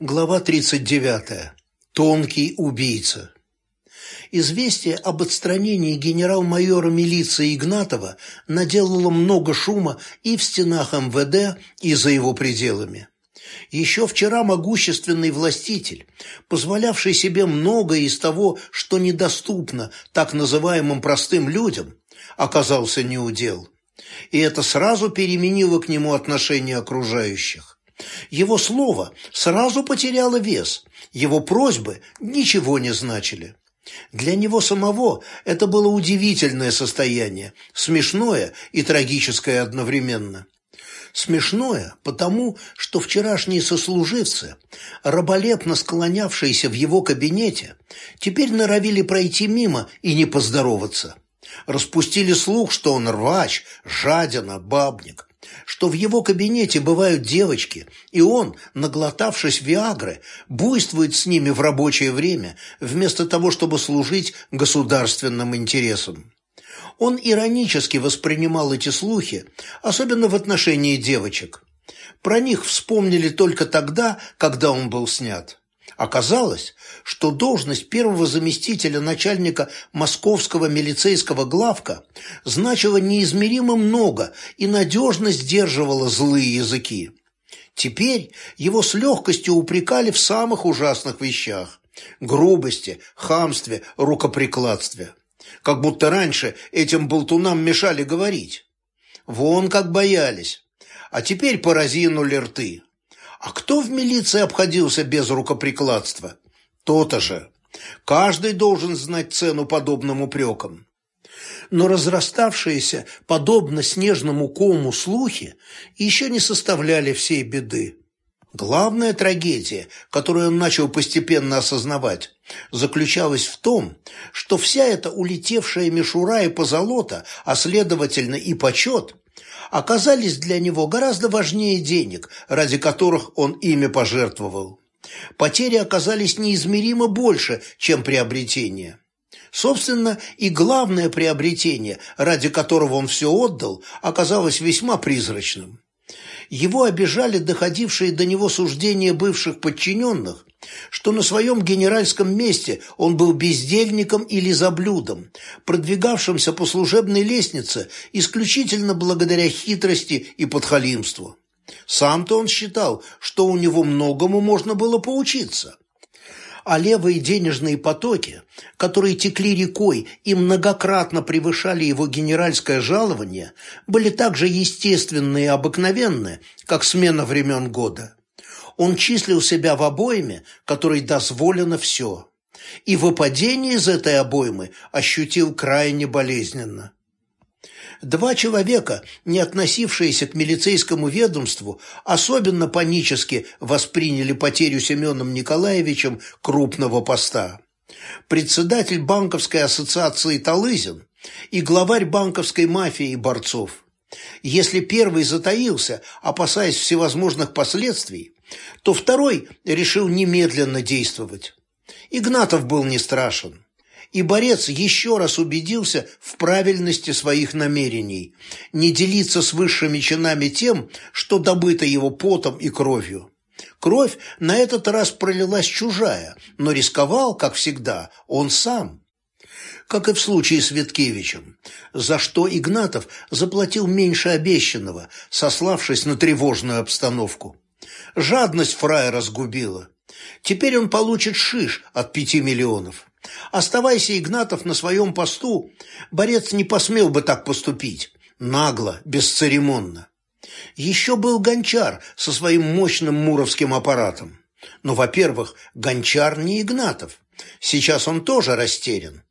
Глава 39. Тонкий убийца. Известие об отстранении генерал-майора милиции Игнатова наделало много шума и в стенах МВД, и за его пределами. Еще вчера могущественный властитель, позволявший себе многое из того, что недоступно так называемым простым людям, оказался неудел. И это сразу переменило к нему отношение окружающих. Его слово сразу потеряло вес, его просьбы ничего не значили. Для него самого это было удивительное состояние, смешное и трагическое одновременно. Смешное, потому что вчерашние сослуживцы, раболепно склонявшиеся в его кабинете, теперь норовили пройти мимо и не поздороваться. Распустили слух, что он рвач, жадина, бабник что в его кабинете бывают девочки, и он, наглотавшись Виагры, буйствует с ними в рабочее время, вместо того, чтобы служить государственным интересам. Он иронически воспринимал эти слухи, особенно в отношении девочек. Про них вспомнили только тогда, когда он был снят. Оказалось, что должность первого заместителя начальника московского милицейского главка значила неизмеримо много и надежно сдерживала злые языки. Теперь его с легкостью упрекали в самых ужасных вещах – грубости, хамстве, рукоприкладстве. Как будто раньше этим болтунам мешали говорить. Вон как боялись. А теперь поразинули рты. А кто в милиции обходился без рукоприкладства? То-то же. Каждый должен знать цену подобным упрекам. Но разраставшиеся, подобно снежному кому, слухи еще не составляли всей беды. Главная трагедия, которую он начал постепенно осознавать, заключалась в том, что вся эта улетевшая мишура и позолота, а следовательно и почет, оказались для него гораздо важнее денег, ради которых он ими пожертвовал. Потери оказались неизмеримо больше, чем приобретения. Собственно, и главное приобретение, ради которого он все отдал, оказалось весьма призрачным. Его обижали доходившие до него суждения бывших подчиненных, что на своем генеральском месте он был бездельником или заблюдом, продвигавшимся по служебной лестнице исключительно благодаря хитрости и подхалимству. Сам-то он считал, что у него многому можно было поучиться. А левые денежные потоки, которые текли рекой и многократно превышали его генеральское жалование, были так же естественны и обыкновенны, как смена времен года он числил себя в обойме, которой дозволено все. И выпадение из этой обоймы ощутил крайне болезненно. Два человека, не относившиеся к милицейскому ведомству, особенно панически восприняли потерю Семеном Николаевичем крупного поста. Председатель банковской ассоциации Талызин и главарь банковской мафии Борцов. Если первый затаился, опасаясь всевозможных последствий, то второй решил немедленно действовать. Игнатов был не страшен, и борец еще раз убедился в правильности своих намерений, не делиться с высшими чинами тем, что добыто его потом и кровью. Кровь на этот раз пролилась чужая, но рисковал, как всегда, он сам. Как и в случае с Веткевичем, за что Игнатов заплатил меньше обещанного, сославшись на тревожную обстановку. Жадность фраера сгубила. Теперь он получит шиш от пяти миллионов. Оставайся Игнатов на своем посту, борец не посмел бы так поступить. Нагло, бесцеремонно. Еще был Гончар со своим мощным муровским аппаратом. Но, во-первых, Гончар не Игнатов. Сейчас он тоже растерян.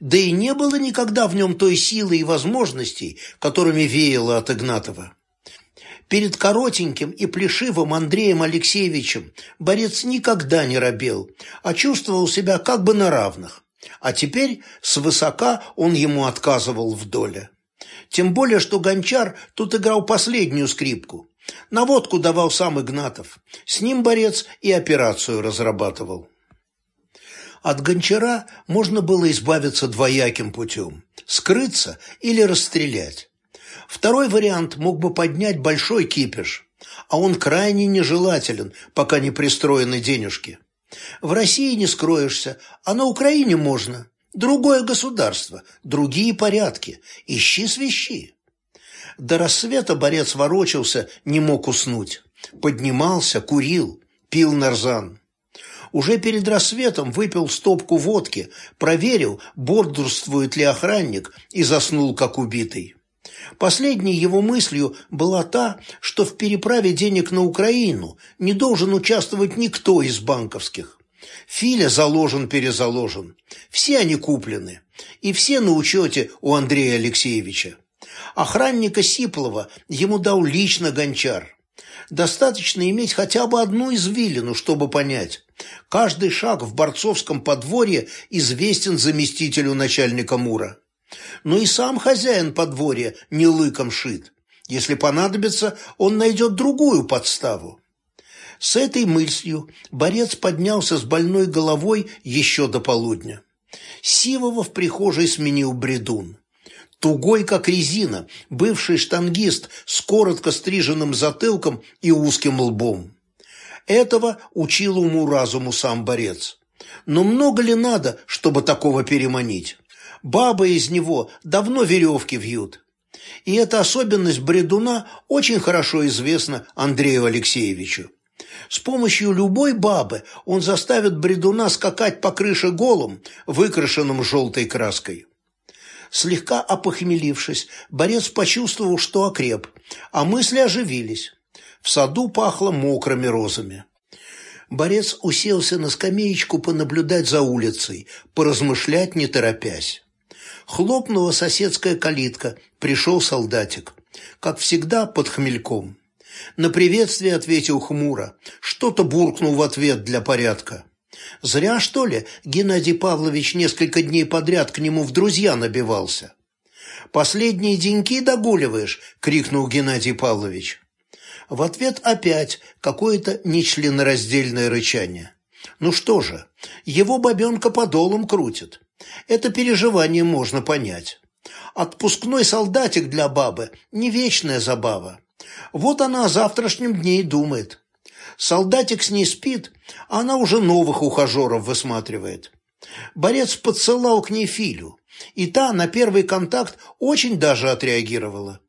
Да и не было никогда в нем той силы и возможностей, которыми веяло от Игнатова. Перед коротеньким и плешивым Андреем Алексеевичем борец никогда не робел, а чувствовал себя как бы на равных. А теперь свысока он ему отказывал в доле. Тем более, что Гончар тут играл последнюю скрипку. Наводку давал сам Игнатов. С ним борец и операцию разрабатывал. От Гончара можно было избавиться двояким путем – скрыться или расстрелять. Второй вариант мог бы поднять большой кипиш. а он крайне нежелателен, пока не пристроены денежки. В России не скроешься, а на Украине можно. Другое государство, другие порядки. Ищи свищи. До рассвета борец ворочался, не мог уснуть. Поднимался, курил, пил нарзан. Уже перед рассветом выпил стопку водки, проверил, бордурствует ли охранник, и заснул, как убитый. Последней его мыслью была та, что в переправе денег на Украину не должен участвовать никто из банковских. Филя заложен-перезаложен. Все они куплены. И все на учете у Андрея Алексеевича. Охранника Сиплова ему дал лично гончар. Достаточно иметь хотя бы одну извилину, чтобы понять. Каждый шаг в борцовском подворье известен заместителю начальника МУРа. Но и сам хозяин подворья не лыком шит. Если понадобится, он найдет другую подставу. С этой мыслью борец поднялся с больной головой еще до полудня. Сивова в прихожей сменил бредун. Тугой, как резина, бывший штангист с коротко стриженным затылком и узким лбом. Этого учил уму-разуму сам борец. Но много ли надо, чтобы такого переманить? Бабы из него давно веревки вьют. И эта особенность бредуна очень хорошо известна Андрею Алексеевичу. С помощью любой бабы он заставит бредуна скакать по крыше голым, выкрашенным желтой краской. Слегка опохмелившись, борец почувствовал, что окреп, а мысли оживились. В саду пахло мокрыми розами. Борец уселся на скамеечку понаблюдать за улицей, поразмышлять не торопясь. Хлопнула соседская калитка, пришел солдатик. Как всегда, под хмельком. На приветствие ответил хмуро, что-то буркнул в ответ для порядка. Зря, что ли, Геннадий Павлович несколько дней подряд к нему в друзья набивался. «Последние деньки догуливаешь!» — крикнул Геннадий Павлович. В ответ опять какое-то нечленораздельное рычание. Ну что же, его бабенка подолом крутит. Это переживание можно понять. Отпускной солдатик для бабы – не вечная забава. Вот она о завтрашнем дне и думает. Солдатик с ней спит, а она уже новых ухажеров высматривает. Борец подсылал к ней Филю, и та на первый контакт очень даже отреагировала.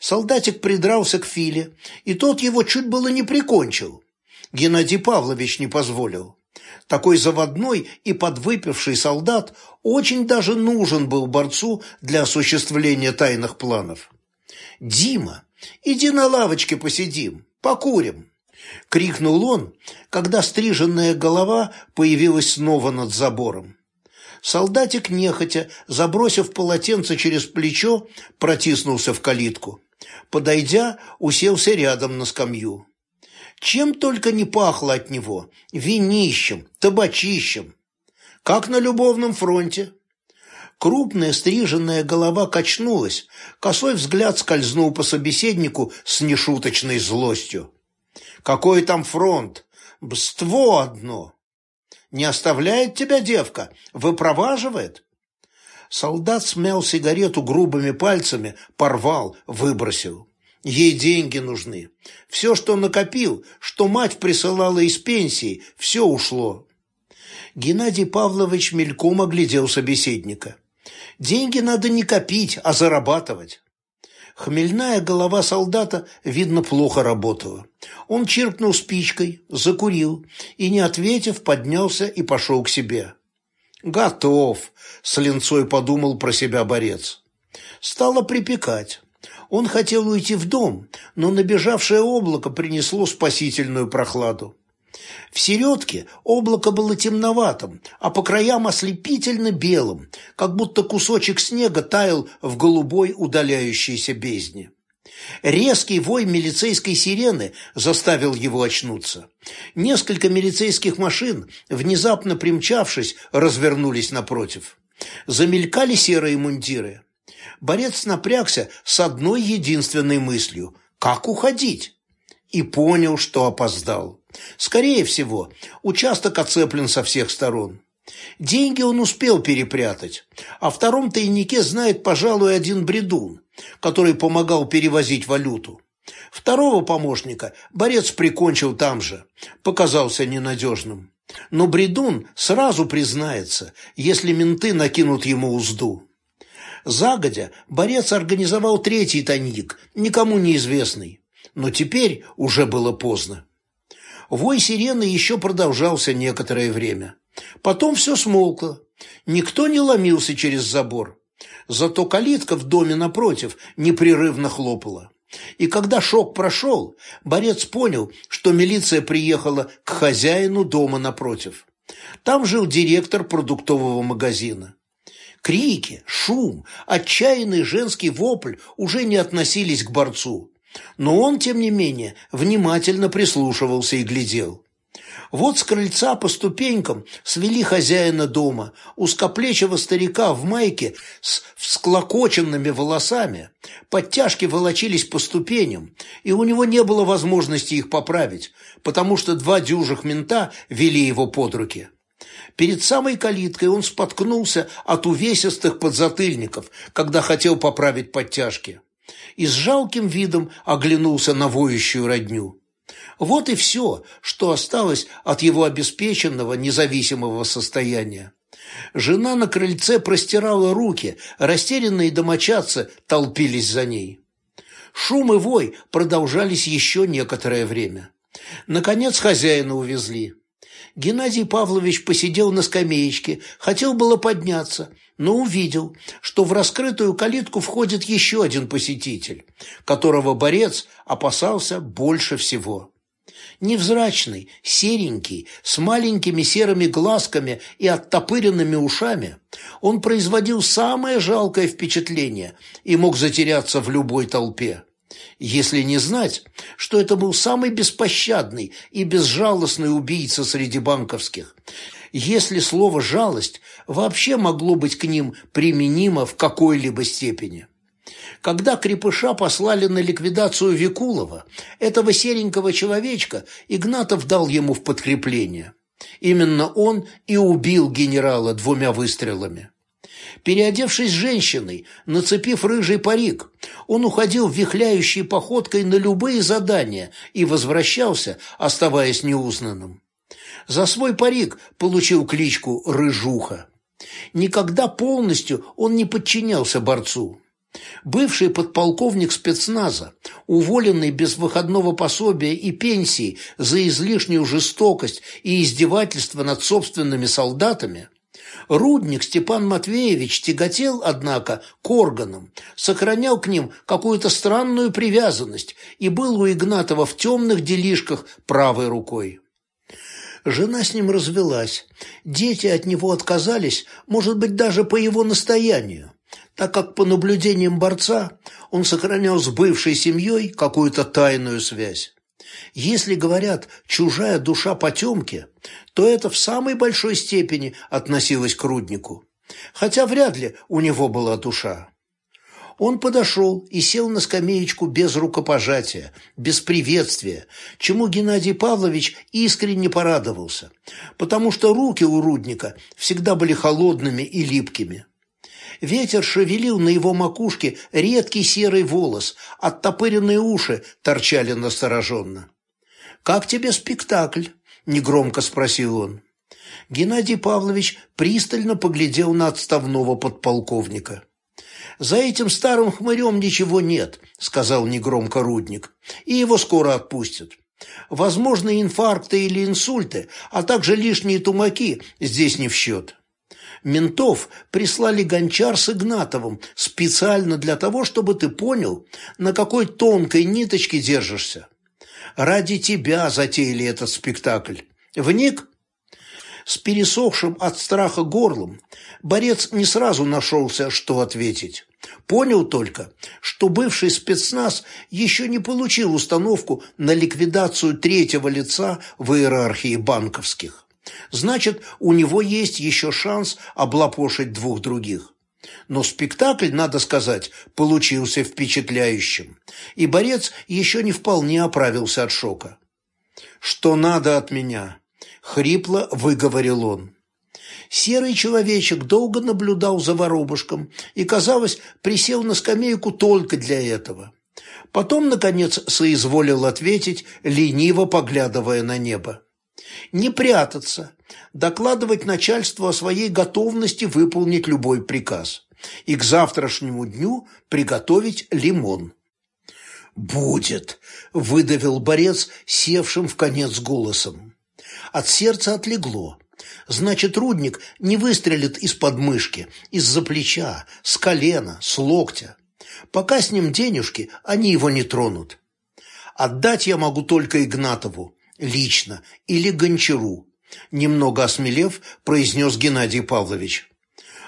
Солдатик придрался к Филе, и тот его чуть было не прикончил. Геннадий Павлович не позволил. Такой заводной и подвыпивший солдат очень даже нужен был борцу для осуществления тайных планов. «Дима, иди на лавочке посидим, покурим!» — крикнул он, когда стриженная голова появилась снова над забором. Солдатик нехотя, забросив полотенце через плечо, протиснулся в калитку. Подойдя, уселся рядом на скамью. Чем только не пахло от него – винищем, табачищем. Как на любовном фронте. Крупная стриженная голова качнулась, косой взгляд скользнул по собеседнику с нешуточной злостью. «Какой там фронт? Бство одно!» «Не оставляет тебя девка? Выпроваживает?» Солдат смял сигарету грубыми пальцами, порвал, выбросил. Ей деньги нужны. Все, что накопил, что мать присылала из пенсии, все ушло. Геннадий Павлович мельком оглядел собеседника. Деньги надо не копить, а зарабатывать. Хмельная голова солдата, видно, плохо работала. Он чиркнул спичкой, закурил и, не ответив, поднялся и пошел к себе. «Готов», — с линцой подумал про себя борец. Стало припекать. Он хотел уйти в дом, но набежавшее облако принесло спасительную прохладу. В середке облако было темноватым, а по краям ослепительно белым, как будто кусочек снега таял в голубой удаляющейся бездне. Резкий вой милицейской сирены заставил его очнуться. Несколько милицейских машин, внезапно примчавшись, развернулись напротив. Замелькали серые мундиры. Борец напрягся с одной единственной мыслью – как уходить? И понял, что опоздал. Скорее всего, участок оцеплен со всех сторон. Деньги он успел перепрятать. О втором тайнике знает, пожалуй, один бредун, который помогал перевозить валюту. Второго помощника борец прикончил там же, показался ненадежным. Но Бредун сразу признается, если менты накинут ему узду. Загодя борец организовал третий тайник, никому неизвестный. Но теперь уже было поздно. Вой сирены еще продолжался некоторое время. Потом все смолкло. Никто не ломился через забор. Зато калитка в доме напротив непрерывно хлопала. И когда шок прошел, борец понял, что милиция приехала к хозяину дома напротив. Там жил директор продуктового магазина. Крики, шум, отчаянный женский вопль уже не относились к борцу. Но он, тем не менее, внимательно прислушивался и глядел. Вот с крыльца по ступенькам свели хозяина дома, узкоплечего старика в майке с всклокоченными волосами. Подтяжки волочились по ступеням, и у него не было возможности их поправить, потому что два дюжих мента вели его под руки. Перед самой калиткой он споткнулся от увесистых подзатыльников, когда хотел поправить подтяжки. И с жалким видом оглянулся на воющую родню. Вот и все, что осталось от его обеспеченного независимого состояния. Жена на крыльце простирала руки, растерянные домочадцы толпились за ней. Шум и вой продолжались еще некоторое время. Наконец хозяина увезли. Геннадий Павлович посидел на скамеечке, хотел было подняться, но увидел, что в раскрытую калитку входит еще один посетитель, которого борец опасался больше всего. Невзрачный, серенький, с маленькими серыми глазками и оттопыренными ушами, он производил самое жалкое впечатление и мог затеряться в любой толпе. Если не знать, что это был самый беспощадный и безжалостный убийца среди банковских, если слово «жалость» вообще могло быть к ним применимо в какой-либо степени. Когда крепыша послали на ликвидацию Викулова, этого серенького человечка Игнатов дал ему в подкрепление. Именно он и убил генерала двумя выстрелами. Переодевшись женщиной, нацепив рыжий парик, он уходил вихляющей походкой на любые задания и возвращался, оставаясь неузнанным. За свой парик получил кличку «Рыжуха». Никогда полностью он не подчинялся борцу. Бывший подполковник спецназа, уволенный без выходного пособия и пенсии за излишнюю жестокость и издевательство над собственными солдатами, Рудник Степан Матвеевич тяготел, однако, к органам, сохранял к ним какую-то странную привязанность и был у Игнатова в темных делишках правой рукой. Жена с ним развелась, дети от него отказались, может быть, даже по его настоянию так как по наблюдениям борца он сохранял с бывшей семьей какую-то тайную связь. Если говорят «чужая душа потемки», то это в самой большой степени относилось к Руднику, хотя вряд ли у него была душа. Он подошел и сел на скамеечку без рукопожатия, без приветствия, чему Геннадий Павлович искренне порадовался, потому что руки у Рудника всегда были холодными и липкими. Ветер шевелил на его макушке редкий серый волос, оттопыренные уши торчали настороженно. «Как тебе спектакль?» – негромко спросил он. Геннадий Павлович пристально поглядел на отставного подполковника. «За этим старым хмырем ничего нет», – сказал негромко Рудник, – «и его скоро отпустят. Возможны инфаркты или инсульты, а также лишние тумаки здесь не в счет». Ментов прислали гончар с Игнатовым специально для того, чтобы ты понял, на какой тонкой ниточке держишься. Ради тебя затеяли этот спектакль. Вник? С пересохшим от страха горлом борец не сразу нашелся, что ответить. Понял только, что бывший спецназ еще не получил установку на ликвидацию третьего лица в иерархии банковских. Значит, у него есть еще шанс облапошить двух других. Но спектакль, надо сказать, получился впечатляющим, и борец еще не вполне оправился от шока. «Что надо от меня?» – хрипло выговорил он. Серый человечек долго наблюдал за воробушком и, казалось, присел на скамейку только для этого. Потом, наконец, соизволил ответить, лениво поглядывая на небо. Не прятаться, докладывать начальству о своей готовности выполнить любой приказ и к завтрашнему дню приготовить лимон. «Будет!» – выдавил борец, севшим в конец голосом. От сердца отлегло. Значит, рудник не выстрелит из подмышки, из-за плеча, с колена, с локтя. Пока с ним денежки, они его не тронут. Отдать я могу только Игнатову, лично, или Гончару, немного осмелев, произнес Геннадий Павлович.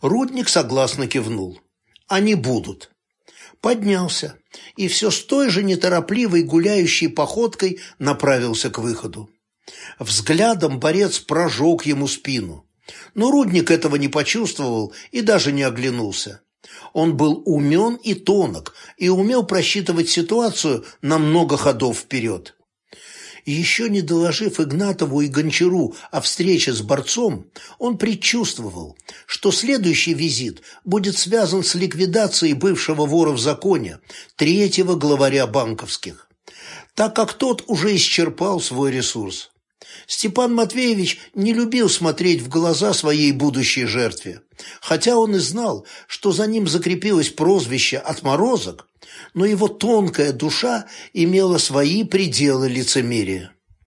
Рудник согласно кивнул. Они будут. Поднялся и все с той же неторопливой гуляющей походкой направился к выходу. Взглядом борец прожег ему спину. Но Рудник этого не почувствовал и даже не оглянулся. Он был умен и тонок, и умел просчитывать ситуацию на много ходов вперед. Еще не доложив Игнатову и Гончару о встрече с борцом, он предчувствовал, что следующий визит будет связан с ликвидацией бывшего вора в законе, третьего главаря банковских, так как тот уже исчерпал свой ресурс. Степан Матвеевич не любил смотреть в глаза своей будущей жертве, хотя он и знал, что за ним закрепилось прозвище «отморозок», но его тонкая душа имела свои пределы лицемерия.